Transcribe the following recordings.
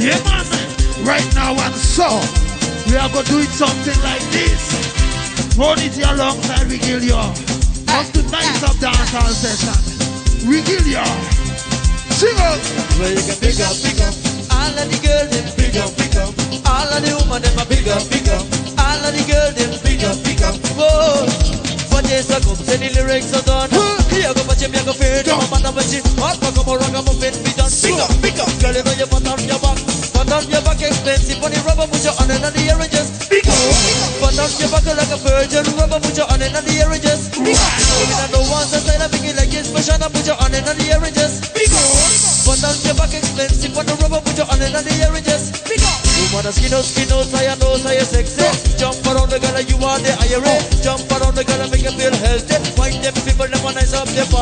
Yeah, man. Right now and so, we are gonna do it something like this. Hold it here alongside Regalia. Just the nice of dancehall session. Regalia. Sing up. Well, you can pick up, pick up. All of the girls, them pick up, pick up. All of the women, them a pick up, pick up. All of the girls, them pick up, pick up. Whoa. For days ago, say the lyrics are done. Here go, but you me go fear them. I'm on the machine. Hot, rock, I'm a be done. Pick up, pick up. Girl, you know you put on your back. Put on your back, expensive. On the rubber, put your hand in the air and just pick up. Put on your back like a virgin. Rubber, put your hand in the air and just pick up. Even though no one's inside, I make it like it's special. Put your hand in the air and just pick up. Put on your back, expensive. On the rubber, put your hand in the air and just pick up. Woman, skin out, skin out, I know, so you sexy. Jump around the girl, you are the IRA. Jump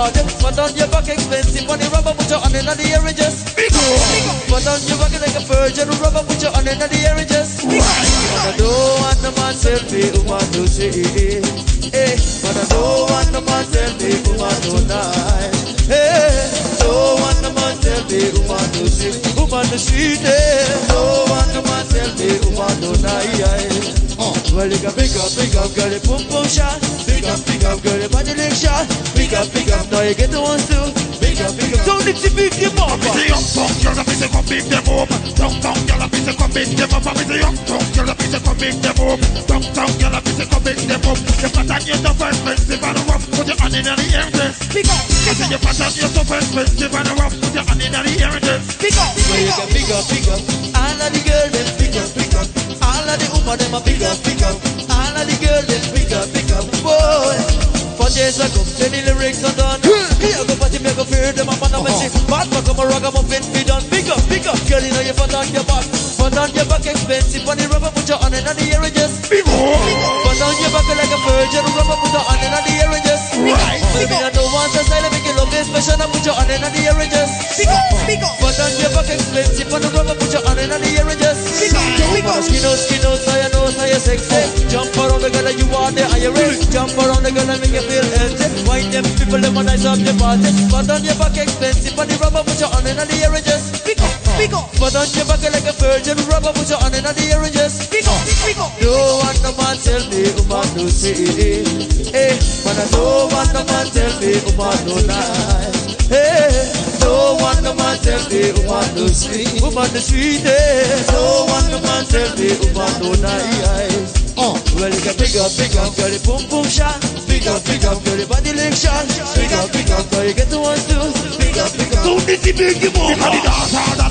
body. Put on your back, expensive. On the rubber, put your hand in the air and just. Put on your back like a virgin. Rubber, put your hand in the air and just up. I don't want no man woman, to see. Hey, but I don't want no man selfie, woman, tonight. Hey, don't want no man selfie, woman, to see. Woman, to see. Don't want no man selfie, woman, tonight. Well, you can pick up, pick up, girl, your pum pum shot. Pick up, pick up, girl, body leg shot. Pick up, pick up, now you get the ones too. Pick up, pick up, don't need to pick them up. Say young tongue, girl, the bitch come big them up. Tongue tongue, girl, the bitch come big them up. Me say young tongue, girl, the bitch come big them up. Tongue tongue, girl, the bitch come big them up. Your pattern is so expensive and rough. Put your hand in the air, just Pick up, I say your pattern is so expensive and rough. Put your hand in the air, just pick up, so you can pick up, pick up. All of the girls them pick up, pick up. All of the women them a pick up, pick up. All of the girls them pick up, pick up. Boy, for days ago, say the lyrics are done. Here go party, me go fear them up on the uh-huh. machine. Bad man come a rock, I'm be done. Pick up, pick up, girl, you know you put on your back. Special, and put your hand in the air and just pick up, pick up. Put on your back expensive, on the rubber, put your hand in the air and just pick up, pick up. Skin out, skin out, so you know, so you sexy. Jump around the girl, you are the IRA. Jump around the girl, and make you feel healthy. Why them people, them a nice up the party. Put on your back expensive, on the rubber, put your hand in the air and just pick up, pick up. Put on your back like a virgin, rubber, put your hand in the air and just pick up, pick up. Don't want no man tell me, oh woman, to see. Hey, but I don't want no man tell me, oh woman, no nice. Hey, don't want no man tell me, oh woman, no sweet. Woman, the sweet. Hey, don't want no man tell me, woman, no nice. Oh, uh, well, you can pick up, pick up, girl, your boom boom shot. Pick up, pick up, girl, your body leg shot. Pick up, pick up, girl, you get the ones too. Pick up, pick up. Don't need to big you up.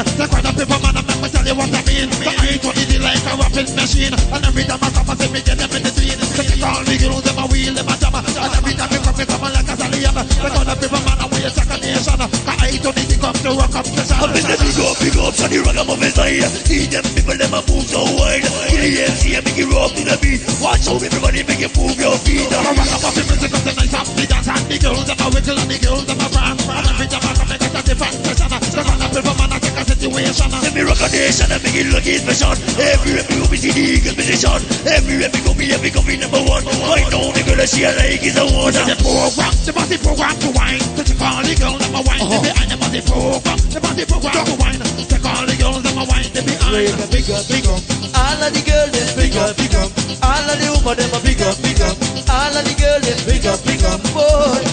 Up the. The kind of people man, I'm not tell you what I mean. The eye to it like a rapping machine. And every time I come, I say me get them in the scene. So they call me girls, them a wheel, them a jam. And every time you come, me come like a stallion. The kind of people man, I'm with a second nation. The eye to it come to rock up the the big up, big up, so the ragamuffin style See them people, them a move so wide In the MC, make it rock to the beat Watch out, everybody, make you move your feet I'm a rock up the music of the nice up the dance. And the girls, them a wiggle and the girls, them take a situation. Let me rock a nation and make it look special Every rep you go, see the eagle position Every rep you go, me every go, be number one Right now, the girl that she a like is a one The program, the body program to wine. To check all the girls, them a wine. The behind the body program, the body program to wine. Check all the girls, them a wine. The behind. Pick up, pick up. All of the girls them pick up, pick up. All of the women them a pick up, pick up. All of the girls them pick up, pick up. Boy,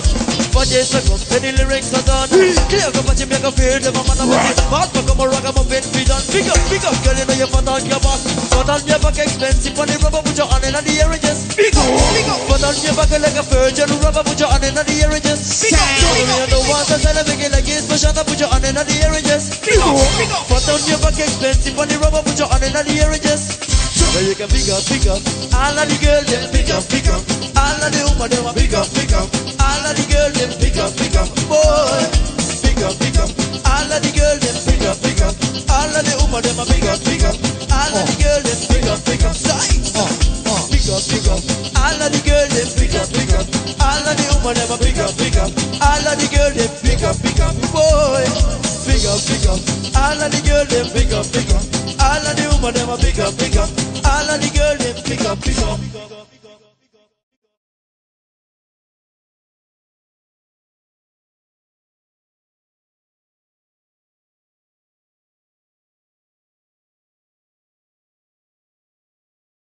for days ago, when the lyrics are done, clear go but you make a fear them a man of it. But for come a rock up a bit, be done. Pick up, pick up, girl you know you put on your back. Put on your back expensive, on the rubber put your hand in the air and just pick up, pick up. Put on your back like a virgin, rubber put your hand in the air and just pick up. Know what I said, I make it like it's special, put your hand in the air and just pick up, pick up. Put on your back expensive, on the rubber put your hand in the air and just. Well, you can pick up, pick up. All of the girls, them pick up, pick up. All of the women, them pick up, pick up. All of the girls, them pick up, pick up. Boy, pick up, pick up. All of the girls, them pick up, pick up. All of the women, them pick up, pick up. All of the girls, them pick up, pick up. Pick up, pick up. All of the girls, them pick up, pick up. All of the women, them pick up, pick up. All of the girls, them pick up, pick up. Boy, pick up, pick up. All of the girls, them pick up, pick up. All of the women, them a pick up, pick up. All of the girls, them pick up, pick up.